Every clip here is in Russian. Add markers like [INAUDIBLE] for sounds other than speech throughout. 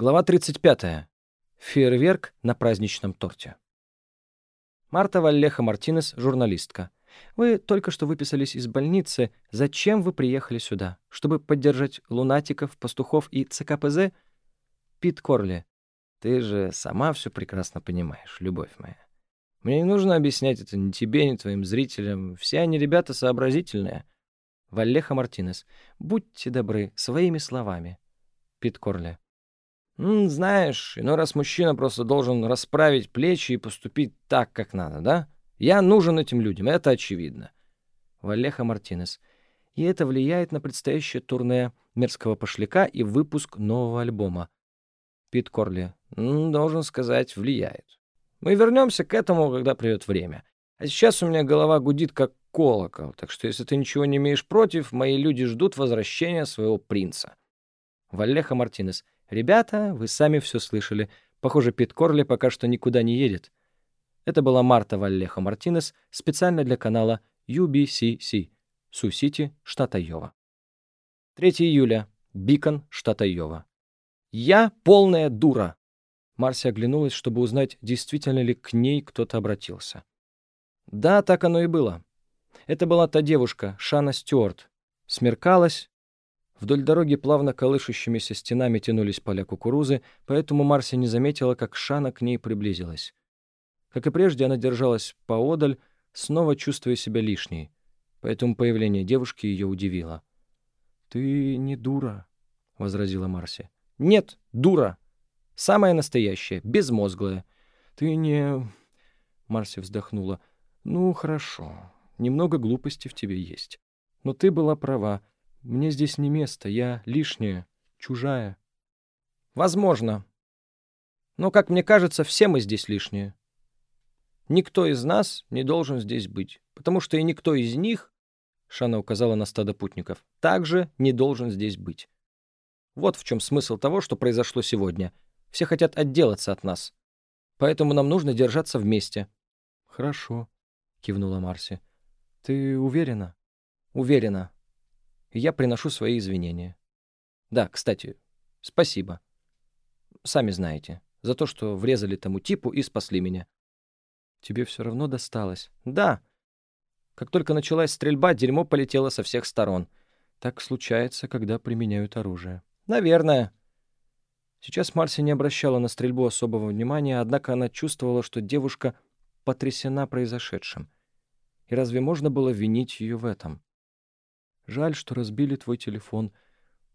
Глава 35. Фейерверк на праздничном торте. Марта Валлеха Мартинес, журналистка. Вы только что выписались из больницы. Зачем вы приехали сюда? Чтобы поддержать лунатиков, пастухов и ЦКПЗ? Пит Корли. Ты же сама все прекрасно понимаешь, любовь моя. Мне не нужно объяснять это ни тебе, ни твоим зрителям. Все они ребята сообразительные. Валлеха Мартинес. Будьте добры, своими словами. Пит Корли. Знаешь, иной раз мужчина просто должен расправить плечи и поступить так, как надо, да? Я нужен этим людям, это очевидно. Валеха Мартинес. И это влияет на предстоящее турне «Мерзкого пошляка» и выпуск нового альбома. Пит Корли. Должен сказать, влияет. Мы вернемся к этому, когда придет время. А сейчас у меня голова гудит, как колокол, так что если ты ничего не имеешь против, мои люди ждут возвращения своего принца. Валеха Мартинес. «Ребята, вы сами все слышали. Похоже, Пит Корли пока что никуда не едет». Это была Марта Валлеха Мартинес специально для канала UBCC, Су-Сити, штат Айова. 3 июля. Бикон, штат Айова. «Я полная дура!» Марси оглянулась, чтобы узнать, действительно ли к ней кто-то обратился. Да, так оно и было. Это была та девушка, Шана Стюарт. Смеркалось, Вдоль дороги плавно колышущимися стенами тянулись поля кукурузы, поэтому Марси не заметила, как Шана к ней приблизилась. Как и прежде, она держалась поодаль, снова чувствуя себя лишней. Поэтому появление девушки ее удивило. «Ты не дура», — возразила Марси. «Нет, дура. Самая настоящая, безмозглая. Ты не...» Марси вздохнула. «Ну, хорошо. Немного глупости в тебе есть. Но ты была права. Мне здесь не место, я лишняя, чужая. Возможно. Но, как мне кажется, все мы здесь лишние. Никто из нас не должен здесь быть, потому что и никто из них, Шана указала на стадо путников, также не должен здесь быть. Вот в чем смысл того, что произошло сегодня. Все хотят отделаться от нас. Поэтому нам нужно держаться вместе. Хорошо, кивнула Марси. Ты уверена? Уверена и я приношу свои извинения. Да, кстати, спасибо. Сами знаете, за то, что врезали тому типу и спасли меня. Тебе все равно досталось. Да. Как только началась стрельба, дерьмо полетело со всех сторон. Так случается, когда применяют оружие. Наверное. Сейчас Марси не обращала на стрельбу особого внимания, однако она чувствовала, что девушка потрясена произошедшим. И разве можно было винить ее в этом? Жаль, что разбили твой телефон.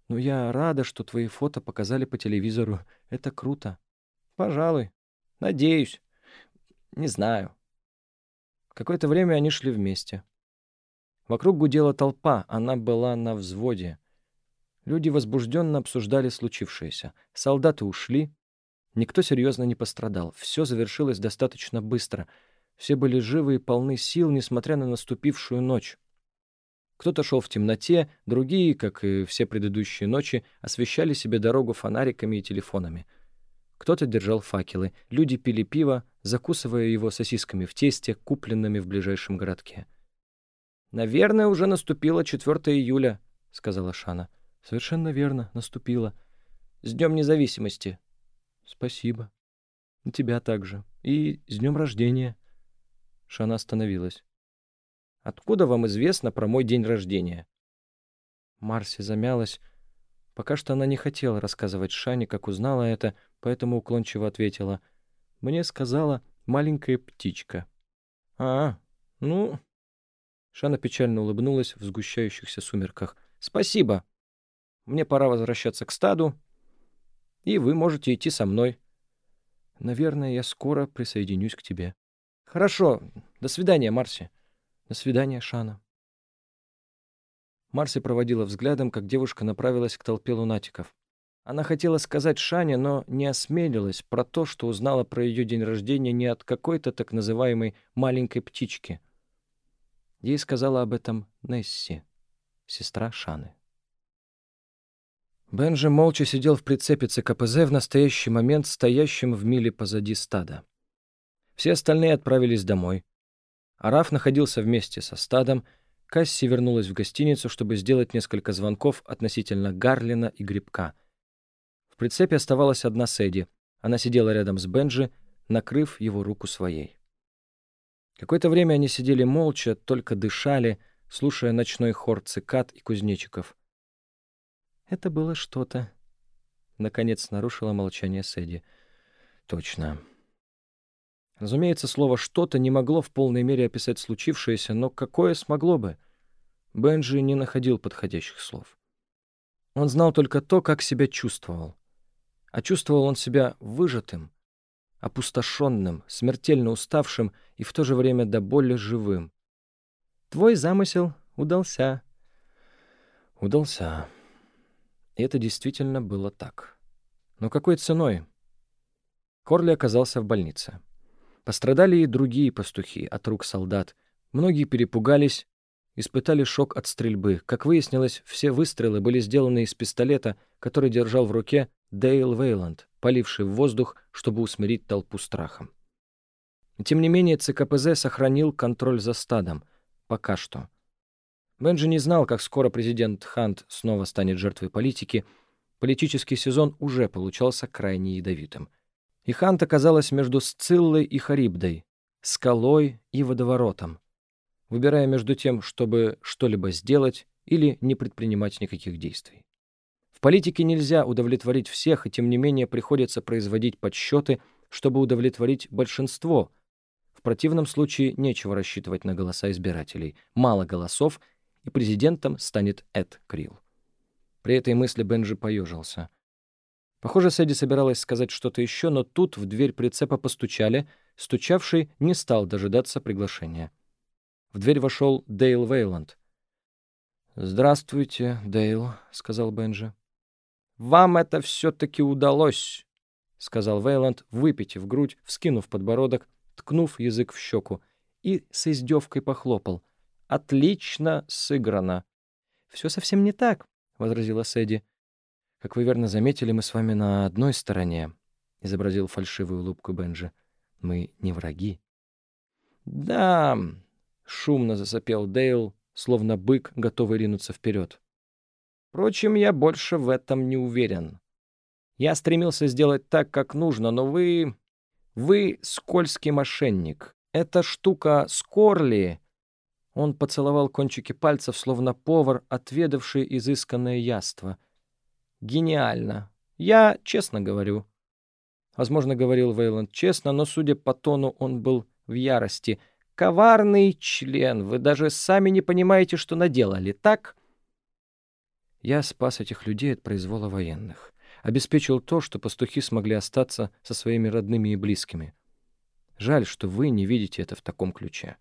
Но я рада, что твои фото показали по телевизору. Это круто. Пожалуй. Надеюсь. Не знаю. Какое-то время они шли вместе. Вокруг гудела толпа, она была на взводе. Люди возбужденно обсуждали случившееся. Солдаты ушли. Никто серьезно не пострадал. Все завершилось достаточно быстро. Все были живы и полны сил, несмотря на наступившую ночь. Кто-то шел в темноте, другие, как и все предыдущие ночи, освещали себе дорогу фонариками и телефонами. Кто-то держал факелы, люди пили пиво, закусывая его сосисками в тесте, купленными в ближайшем городке. «Наверное, уже наступило 4 июля», — сказала Шана. «Совершенно верно, наступило. С Днем Независимости». «Спасибо. И тебя также. И с Днем Рождения». Шана остановилась. Откуда вам известно про мой день рождения?» Марси замялась. Пока что она не хотела рассказывать Шане, как узнала это, поэтому уклончиво ответила. «Мне сказала маленькая птичка». «А, ну...» Шана печально улыбнулась в сгущающихся сумерках. «Спасибо. Мне пора возвращаться к стаду, и вы можете идти со мной. Наверное, я скоро присоединюсь к тебе». «Хорошо. До свидания, Марси». До свидания, Шана. Марси проводила взглядом, как девушка направилась к толпе лунатиков. Она хотела сказать Шане, но не осмелилась про то, что узнала про ее день рождения не от какой-то так называемой «маленькой птички». Ей сказала об этом Несси, сестра Шаны. Бенджи молча сидел в прицепе ЦКПЗ в настоящий момент, стоящем в миле позади стада. Все остальные отправились домой. Араф находился вместе со стадом. Касси вернулась в гостиницу, чтобы сделать несколько звонков относительно Гарлина и Грибка. В прицепе оставалась одна Сэдди. Она сидела рядом с Бенджи, накрыв его руку своей. Какое-то время они сидели молча, только дышали, слушая ночной хор цикад и кузнечиков. «Это было что-то», — наконец нарушила молчание Сэдди. «Точно». Разумеется, слово «что-то» не могло в полной мере описать случившееся, но какое смогло бы? Бенджи не находил подходящих слов. Он знал только то, как себя чувствовал. А чувствовал он себя выжатым, опустошенным, смертельно уставшим и в то же время до боли живым. «Твой замысел удался». «Удался». И это действительно было так. Но какой ценой? Корли оказался в больнице. Пострадали и другие пастухи от рук солдат. Многие перепугались, испытали шок от стрельбы. Как выяснилось, все выстрелы были сделаны из пистолета, который держал в руке Дейл Вейланд, поливший в воздух, чтобы усмирить толпу страхом. тем не менее, ЦКПЗ сохранил контроль за стадом. Пока что. Бенджи не знал, как скоро президент Хант снова станет жертвой политики. Политический сезон уже получался крайне ядовитым. И Хант оказалась между Сциллой и Харибдой, скалой и водоворотом, выбирая между тем, чтобы что-либо сделать или не предпринимать никаких действий политике нельзя удовлетворить всех, и тем не менее приходится производить подсчеты, чтобы удовлетворить большинство. В противном случае нечего рассчитывать на голоса избирателей. Мало голосов, и президентом станет Эд Крилл. При этой мысли Бенджи поежился. Похоже, Сэдди собиралась сказать что-то еще, но тут в дверь прицепа постучали, стучавший не стал дожидаться приглашения. В дверь вошел Дейл Вейланд. «Здравствуйте, Дейл», — сказал Бенджи. «Вам это все-таки удалось», — сказал Вейланд, выпитив грудь, вскинув подбородок, ткнув язык в щеку, и с издевкой похлопал. «Отлично сыграно». «Все совсем не так», — возразила Сэдди. «Как вы верно заметили, мы с вами на одной стороне», — изобразил фальшивую улыбку Бенджи. «Мы не враги». «Да», — шумно засопел Дейл, словно бык, готовый ринуться вперед. Впрочем, я больше в этом не уверен. Я стремился сделать так, как нужно, но вы... Вы скользкий мошенник. Эта штука Скорли... Он поцеловал кончики пальцев, словно повар, отведавший изысканное яство. Гениально. Я честно говорю. Возможно, говорил Вейланд честно, но, судя по тону, он был в ярости. Коварный член, вы даже сами не понимаете, что наделали, так? — я спас этих людей от произвола военных. Обеспечил то, что пастухи смогли остаться со своими родными и близкими. Жаль, что вы не видите это в таком ключе.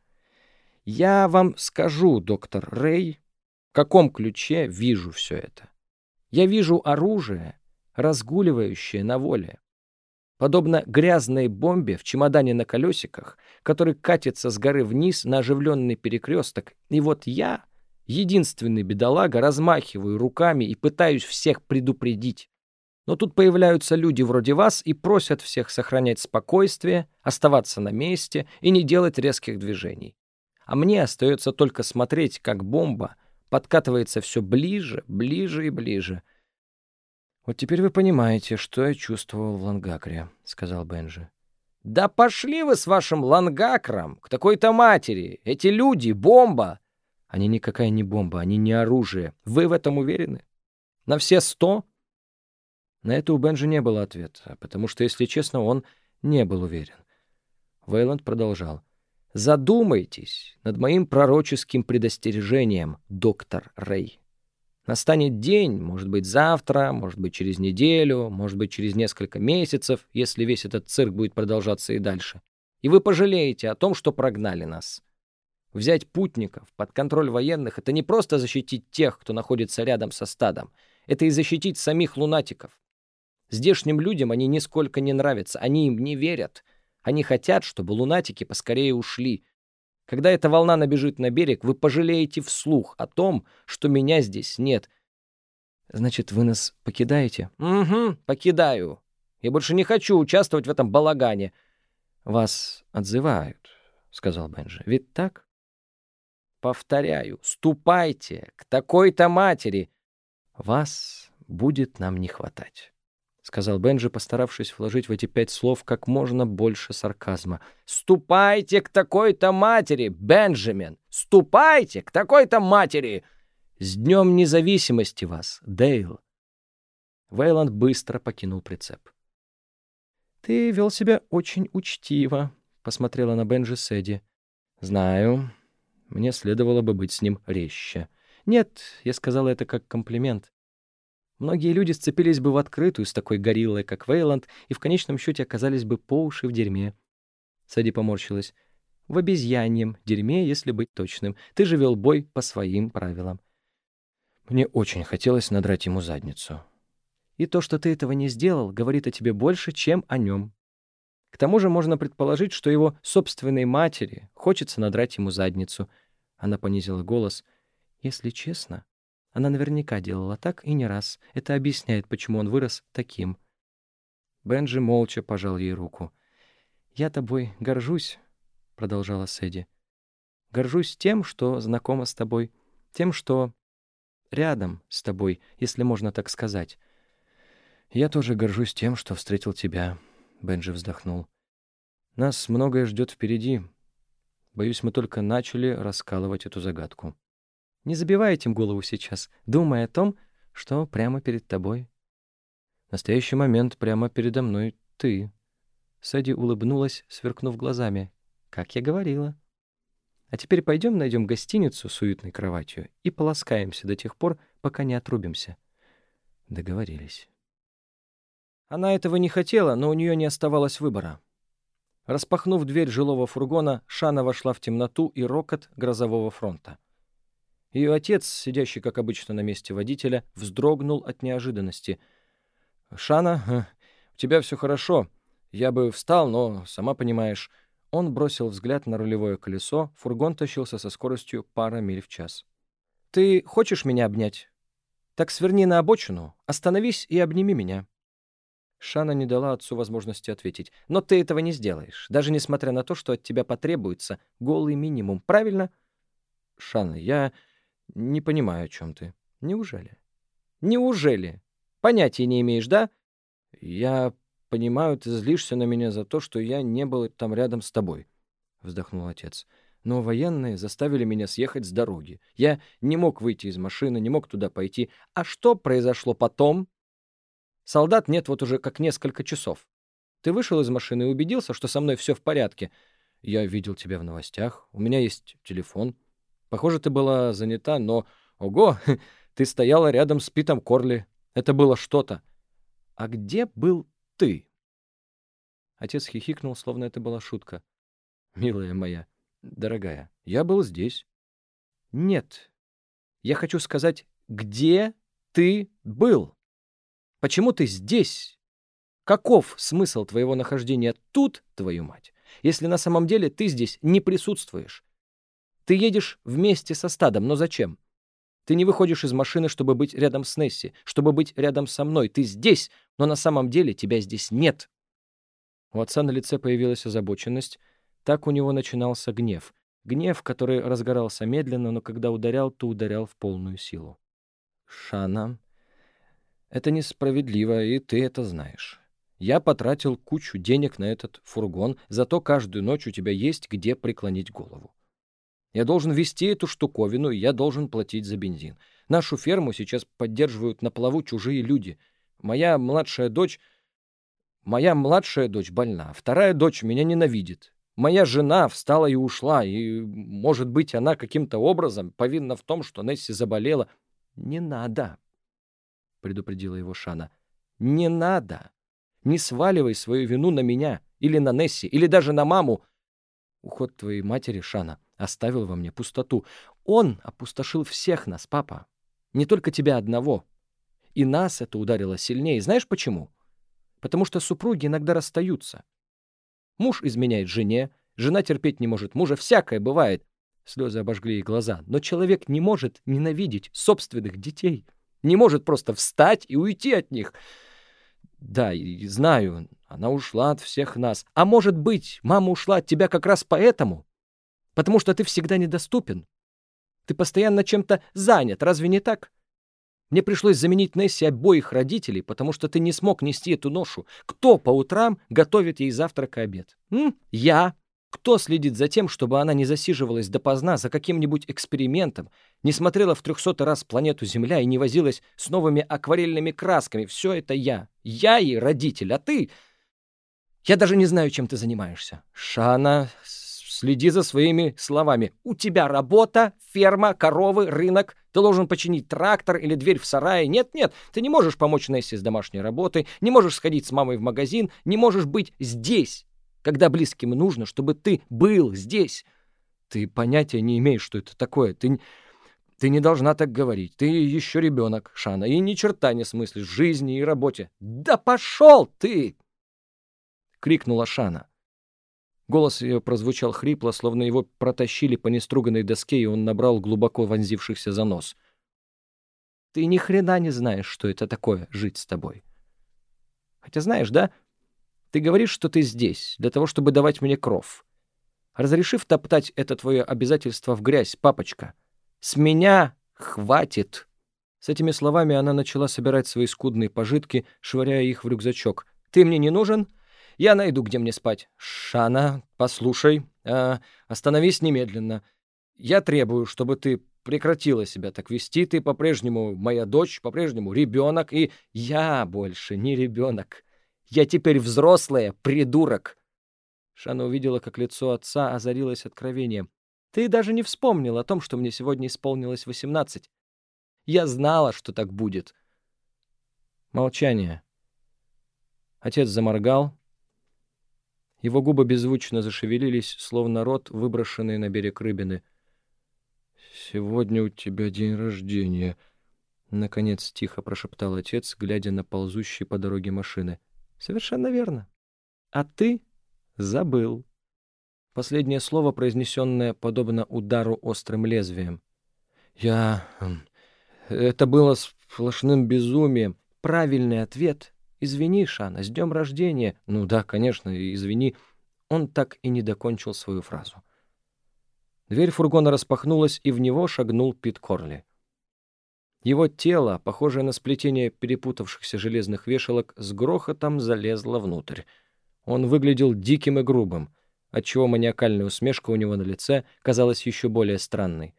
Я вам скажу, доктор Рэй, в каком ключе вижу все это. Я вижу оружие, разгуливающее на воле. Подобно грязной бомбе в чемодане на колесиках, который катится с горы вниз на оживленный перекресток, и вот я Единственный бедолага, размахиваю руками и пытаюсь всех предупредить. Но тут появляются люди вроде вас и просят всех сохранять спокойствие, оставаться на месте и не делать резких движений. А мне остается только смотреть, как бомба подкатывается все ближе, ближе и ближе. «Вот теперь вы понимаете, что я чувствовал в Лангакре», — сказал Бенджи. «Да пошли вы с вашим Лангакром к такой-то матери! Эти люди — бомба! Они никакая не бомба, они не оружие. Вы в этом уверены? На все сто? На это у Бенжи не было ответа, потому что, если честно, он не был уверен. Вейланд продолжал. «Задумайтесь над моим пророческим предостережением, доктор Рэй. Настанет день, может быть, завтра, может быть, через неделю, может быть, через несколько месяцев, если весь этот цирк будет продолжаться и дальше. И вы пожалеете о том, что прогнали нас. Взять путников под контроль военных — это не просто защитить тех, кто находится рядом со стадом. Это и защитить самих лунатиков. Здешним людям они нисколько не нравятся, они им не верят. Они хотят, чтобы лунатики поскорее ушли. Когда эта волна набежит на берег, вы пожалеете вслух о том, что меня здесь нет. Значит, вы нас покидаете? Угу, покидаю. Я больше не хочу участвовать в этом балагане. Вас отзывают, — сказал Бенджи. Ведь так? Повторяю, ступайте к такой-то матери. Вас будет нам не хватать. — сказал Бенджи, постаравшись вложить в эти пять слов как можно больше сарказма. «Ступайте к такой-то матери, Бенджамин! Ступайте к такой-то матери! С Днем Независимости вас, Дейл!» Вейланд быстро покинул прицеп. «Ты вел себя очень учтиво», — посмотрела на Бенджи Сэдди. «Знаю. Мне следовало бы быть с ним резче. Нет, я сказала это как комплимент. Многие люди сцепились бы в открытую с такой гориллой, как Вейланд, и в конечном счете оказались бы по уши в дерьме». Сэдди поморщилась. «В обезьяньем дерьме, если быть точным. Ты же вел бой по своим правилам». Мне очень хотелось надрать ему задницу. И то, что ты этого не сделал, говорит о тебе больше, чем о нем. К тому же можно предположить, что его собственной матери хочется надрать ему задницу. Она понизила голос. Если честно, она наверняка делала так и не раз. Это объясняет, почему он вырос таким. Бенджи молча пожал ей руку. «Я тобой горжусь», — продолжала Сэдди. «Горжусь тем, что знакома с тобой, тем, что рядом с тобой, если можно так сказать. «Я тоже горжусь тем, что встретил тебя», — Бенджи вздохнул. «Нас многое ждет впереди. Боюсь, мы только начали раскалывать эту загадку. Не забивай этим голову сейчас, думай о том, что прямо перед тобой. Настоящий момент прямо передо мной ты». Сэдди улыбнулась, сверкнув глазами. «Как я говорила». А теперь пойдем найдем гостиницу с уютной кроватью и полоскаемся до тех пор, пока не отрубимся. Договорились. Она этого не хотела, но у нее не оставалось выбора. Распахнув дверь жилого фургона, Шана вошла в темноту и рокот грозового фронта. Ее отец, сидящий, как обычно, на месте водителя, вздрогнул от неожиданности. «Шана, у тебя все хорошо. Я бы встал, но, сама понимаешь...» Он бросил взгляд на рулевое колесо, фургон тащился со скоростью пара миль в час. «Ты хочешь меня обнять? Так сверни на обочину, остановись и обними меня». Шана не дала отцу возможности ответить. «Но ты этого не сделаешь, даже несмотря на то, что от тебя потребуется голый минимум, правильно?» «Шана, я не понимаю, о чем ты. Неужели?» «Неужели? Понятия не имеешь, да?» «Я понимаю, ты злишься на меня за то, что я не был там рядом с тобой», — вздохнул отец. «Но военные заставили меня съехать с дороги. Я не мог выйти из машины, не мог туда пойти. А что произошло потом?» Солдат нет вот уже как несколько часов. Ты вышел из машины и убедился, что со мной все в порядке. Я видел тебя в новостях, у меня есть телефон. Похоже, ты была занята, но... Ого, [LAUGHS] ты стояла рядом с Питом Корли. Это было что-то. А где был ты?» Отец хихикнул, словно это была шутка. «Милая моя, дорогая, я был здесь». «Нет, я хочу сказать, где ты был?» Почему ты здесь? Каков смысл твоего нахождения тут, твою мать, если на самом деле ты здесь не присутствуешь? Ты едешь вместе со стадом, но зачем? Ты не выходишь из машины, чтобы быть рядом с Несси, чтобы быть рядом со мной. Ты здесь, но на самом деле тебя здесь нет. У отца на лице появилась озабоченность. Так у него начинался гнев. Гнев, который разгорался медленно, но когда ударял, то ударял в полную силу. «Шана, это несправедливо, и ты это знаешь. Я потратил кучу денег на этот фургон, зато каждую ночь у тебя есть где преклонить голову. Я должен вести эту штуковину, и я должен платить за бензин. Нашу ферму сейчас поддерживают на плаву чужие люди. Моя младшая дочь... Моя младшая дочь больна, вторая дочь меня ненавидит. Моя жена встала и ушла, и, может быть, она каким-то образом повинна в том, что Несси заболела. Не надо, предупредила его Шана. «Не надо! Не сваливай свою вину на меня, или на Несси, или даже на маму. Уход твоей матери, Шана, оставил во мне пустоту. Он опустошил всех нас, папа. Не только тебя одного. И нас это ударило сильнее. Знаешь почему? Потому что супруги иногда расстаются. Муж изменяет жене, жена терпеть не может мужа, всякое бывает. Слезы обожгли ей глаза. Но человек не может ненавидеть собственных детей не может просто встать и уйти от них. Да, и знаю, она ушла от всех нас. А может быть, мама ушла от тебя как раз поэтому? Потому что ты всегда недоступен. Ты постоянно чем-то занят, разве не так? Мне пришлось заменить Несси обоих родителей, потому что ты не смог нести эту ношу. Кто по утрам готовит ей завтрак и обед? М? Я. Кто следит за тем, чтобы она не засиживалась допоздна за каким-нибудь экспериментом, не смотрела в трехсотый раз планету Земля и не возилась с новыми акварельными красками? Все это я. Я и родитель, а ты... Я даже не знаю, чем ты занимаешься. Шана, следи за своими словами. У тебя работа, ферма, коровы, рынок. Ты должен починить трактор или дверь в сарае. Нет-нет, ты не можешь помочь Нессе с домашней работой, не можешь сходить с мамой в магазин, не можешь быть здесь, когда близким нужно, чтобы ты был здесь. Ты понятия не имеешь, что это такое. Ты, ты не должна так говорить. Ты еще ребенок, Шана, и ни черта не смыслишь в жизни и работе. Да пошел ты! Крикнула Шана. Голос ее прозвучал хрипло, словно его протащили по неструганной доске, и он набрал глубоко вонзившихся за нос. «Ты ни хрена не знаешь, что это такое — жить с тобой. Хотя знаешь, да? Ты говоришь, что ты здесь, для того, чтобы давать мне кров. Разрешив топтать это твое обязательство в грязь, папочка, с меня хватит!» С этими словами она начала собирать свои скудные пожитки, швыряя их в рюкзачок. «Ты мне не нужен?» Я найду, где мне спать. Шана, послушай, э, остановись немедленно. Я требую, чтобы ты прекратила себя так вести. Ты по-прежнему моя дочь, по-прежнему ребенок, и я больше не ребенок. Я теперь взрослая, придурок. Шана увидела, как лицо отца озарилось откровением. Ты даже не вспомнил о том, что мне сегодня исполнилось восемнадцать. Я знала, что так будет. Молчание. Отец заморгал, его губы беззвучно зашевелились, словно рот, выброшенный на берег рыбины. «Сегодня у тебя день рождения», — наконец тихо прошептал отец, глядя на ползущие по дороге машины. «Совершенно верно. А ты забыл». Последнее слово, произнесенное подобно удару острым лезвием. «Я... Эм, это было сплошным безумием. Правильный ответ «Извини, Шана, с днем рождения!» «Ну да, конечно, извини». Он так и не докончил свою фразу. Дверь фургона распахнулась, и в него шагнул Пит Корли. Его тело, похожее на сплетение перепутавшихся железных вешалок, с грохотом залезло внутрь. Он выглядел диким и грубым, отчего маниакальная усмешка у него на лице казалась еще более странной.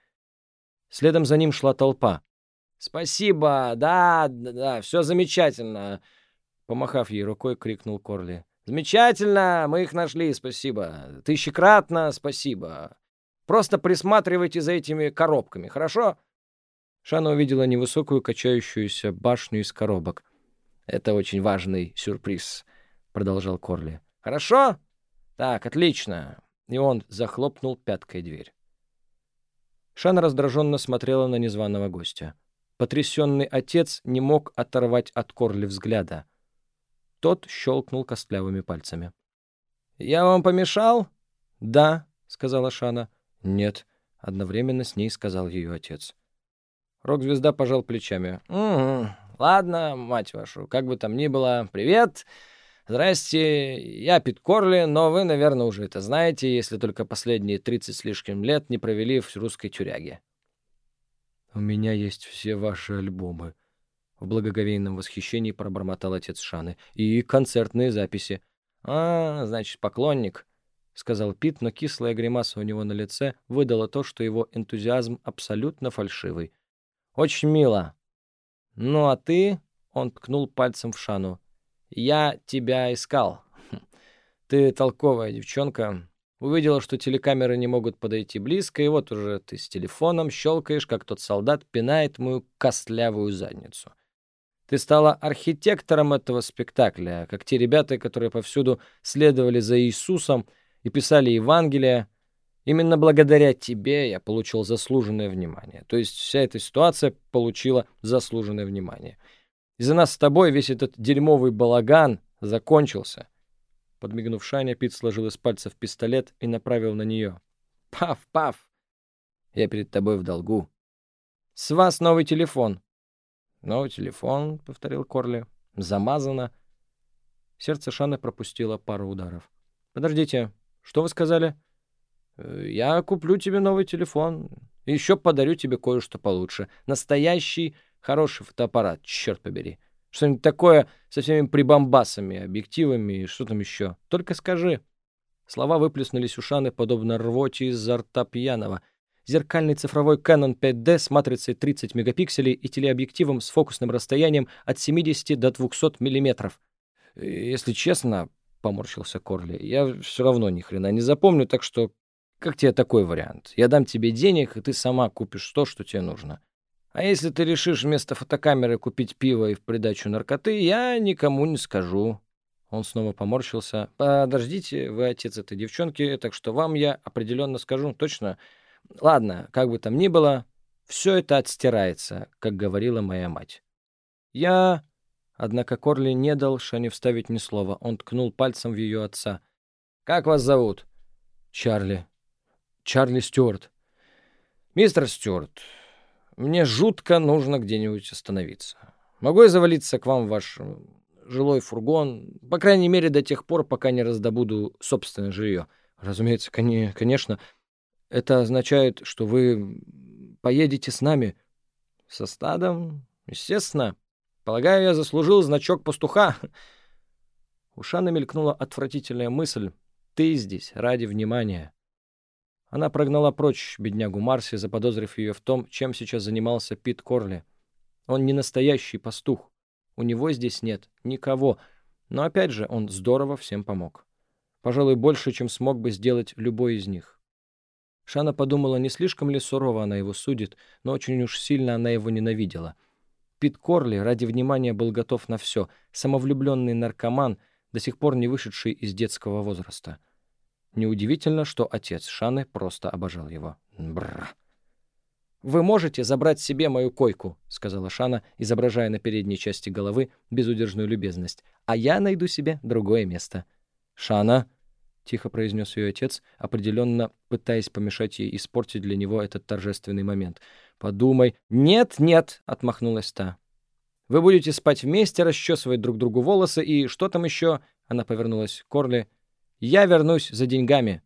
Следом за ним шла толпа. «Спасибо! Да, да, все замечательно!» Помахав ей рукой, крикнул Корли. «Замечательно! Мы их нашли, спасибо! Тысячекратно спасибо! Просто присматривайте за этими коробками, хорошо?» Шана увидела невысокую качающуюся башню из коробок. «Это очень важный сюрприз», — продолжал Корли. «Хорошо? Так, отлично!» И он захлопнул пяткой дверь. Шана раздраженно смотрела на незваного гостя. Потрясенный отец не мог оторвать от Корли взгляда — тот щелкнул костлявыми пальцами. «Я вам помешал?» «Да», — сказала Шана. «Нет», — одновременно с ней сказал ее отец. Рок-звезда пожал плечами. «Угу. Ладно, мать вашу, как бы там ни было. Привет. Здрасте. Я Пит Корли, но вы, наверное, уже это знаете, если только последние тридцать с лишним лет не провели в русской тюряге». «У меня есть все ваши альбомы», в благоговейном восхищении пробормотал отец Шаны. «И концертные записи». «А, значит, поклонник», — сказал Пит, но кислая гримаса у него на лице выдала то, что его энтузиазм абсолютно фальшивый. «Очень мило». «Ну а ты...» — он ткнул пальцем в Шану. «Я тебя искал. [LAUGHS] Ты толковая девчонка. Увидела, что телекамеры не могут подойти близко, и вот уже ты с телефоном щелкаешь, как тот солдат пинает мою костлявую задницу. Ты стала архитектором этого спектакля, как те ребята, которые повсюду следовали за Иисусом и писали Евангелие. Именно благодаря тебе я получил заслуженное внимание. То есть вся эта ситуация получила заслуженное внимание. Из-за нас с тобой весь этот дерьмовый балаган закончился. Подмигнув Шаня, Пит сложил из пальцев пистолет и направил на нее. «Паф, паф! Я перед тобой в долгу. С вас новый телефон. «Новый телефон», — повторил Корли. «Замазано». Сердце Шаны пропустило пару ударов. «Подождите, что вы сказали?» «Э, «Я куплю тебе новый телефон. Еще подарю тебе кое-что получше. Настоящий Хороший фотоаппарат, черт побери. Что-нибудь такое со всеми прибамбасами, объективами и что там еще. Только скажи. Слова выплеснулись у Шаны, подобно рвоте из-за рта пьяного. Зеркальный цифровой Canon 5D с матрицей 30 мегапикселей и телеобъективом с фокусным расстоянием от 70 до 200 миллиметров. «Если честно, — поморщился Корли, — я все равно ни хрена не запомню, так что как тебе такой вариант? Я дам тебе денег, и ты сама купишь то, что тебе нужно. А если ты решишь вместо фотокамеры купить пиво и в придачу наркоты, я никому не скажу. Он снова поморщился. «Подождите, вы отец этой девчонки, так что вам я определенно скажу точно. Ладно, как бы там ни было, все это отстирается, как говорила моя мать. Я...» Однако Корли не дал Шане вставить ни слова. Он ткнул пальцем в ее отца. «Как вас зовут?» «Чарли. Чарли Стюарт». «Мистер Стюарт, мне жутко нужно где-нибудь остановиться. Могу я завалиться к вам в ваш жилой фургон, по крайней мере, до тех пор, пока не раздобуду собственное жилье. Разумеется, конечно. Это означает, что вы поедете с нами. Со стадом? Естественно. Полагаю, я заслужил значок пастуха. У Шаны мелькнула отвратительная мысль. Ты здесь ради внимания. Она прогнала прочь беднягу Марси, заподозрив ее в том, чем сейчас занимался Пит Корли. Он не настоящий пастух. У него здесь нет никого. Но опять же, он здорово всем помог. Пожалуй, больше, чем смог бы сделать любой из них. Шана подумала, не слишком ли сурово она его судит, но очень уж сильно она его ненавидела. Пит Корли ради внимания был готов на все, самовлюбленный наркоман, до сих пор не вышедший из детского возраста. Неудивительно, что отец Шаны просто обожал его. Бррр. «Вы можете забрать себе мою койку», — сказала Шана, изображая на передней части головы безудержную любезность. «А я найду себе другое место». «Шана», — тихо произнес ее отец, определенно пытаясь помешать ей испортить для него этот торжественный момент. «Подумай». «Нет, нет», — отмахнулась та. «Вы будете спать вместе, расчесывать друг другу волосы и что там еще?» Она повернулась к Корли. «Я вернусь за деньгами».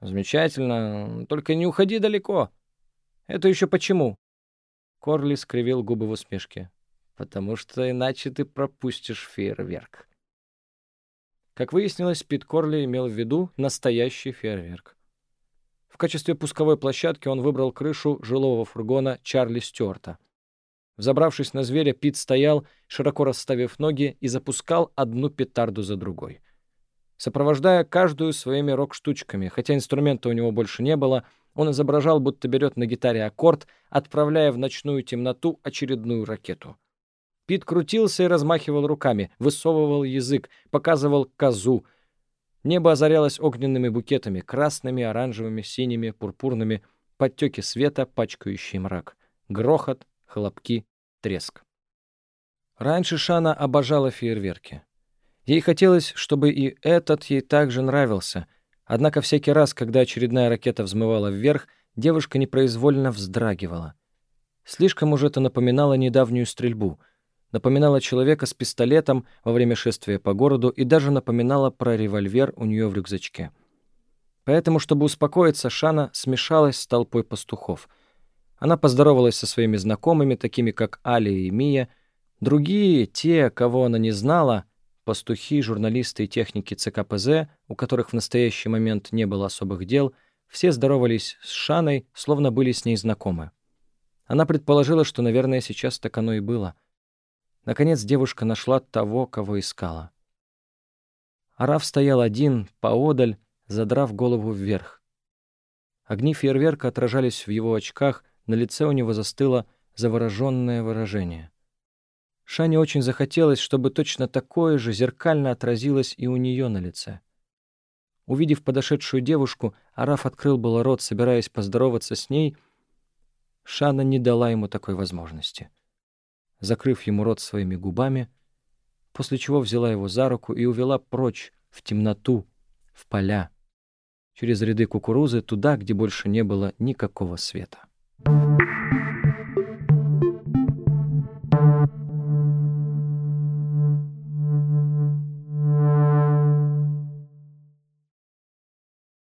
«Замечательно. Только не уходи далеко». «Это еще почему?» Корли скривил губы в усмешке. «Потому что иначе ты пропустишь фейерверк». Как выяснилось, Пит Корли имел в виду настоящий фейерверк. В качестве пусковой площадки он выбрал крышу жилого фургона Чарли Стюарта. Взобравшись на зверя, Пит стоял, широко расставив ноги, и запускал одну петарду за другой. Сопровождая каждую своими рок-штучками, хотя инструмента у него больше не было — он изображал, будто берет на гитаре аккорд, отправляя в ночную темноту очередную ракету. Пит крутился и размахивал руками, высовывал язык, показывал козу. Небо озарялось огненными букетами, красными, оранжевыми, синими, пурпурными, подтеки света, пачкающий мрак. Грохот, хлопки, треск. Раньше Шана обожала фейерверки. Ей хотелось, чтобы и этот ей также нравился — Однако всякий раз, когда очередная ракета взмывала вверх, девушка непроизвольно вздрагивала. Слишком уж это напоминало недавнюю стрельбу, напоминало человека с пистолетом во время шествия по городу и даже напоминало про револьвер у нее в рюкзачке. Поэтому, чтобы успокоиться, Шана смешалась с толпой пастухов. Она поздоровалась со своими знакомыми, такими как Али и Мия. Другие, те, кого она не знала — Пастухи, журналисты и техники ЦКПЗ, у которых в настоящий момент не было особых дел, все здоровались с Шаной, словно были с ней знакомы. Она предположила, что, наверное, сейчас так оно и было. Наконец девушка нашла того, кого искала. Араф стоял один, поодаль, задрав голову вверх. Огни фейерверка отражались в его очках, на лице у него застыло завороженное выражение. Шане очень захотелось, чтобы точно такое же зеркально отразилось и у нее на лице. Увидев подошедшую девушку, Араф открыл было рот, собираясь поздороваться с ней. Шана не дала ему такой возможности. Закрыв ему рот своими губами, после чего взяла его за руку и увела прочь, в темноту, в поля, через ряды кукурузы, туда, где больше не было никакого света. Thank you.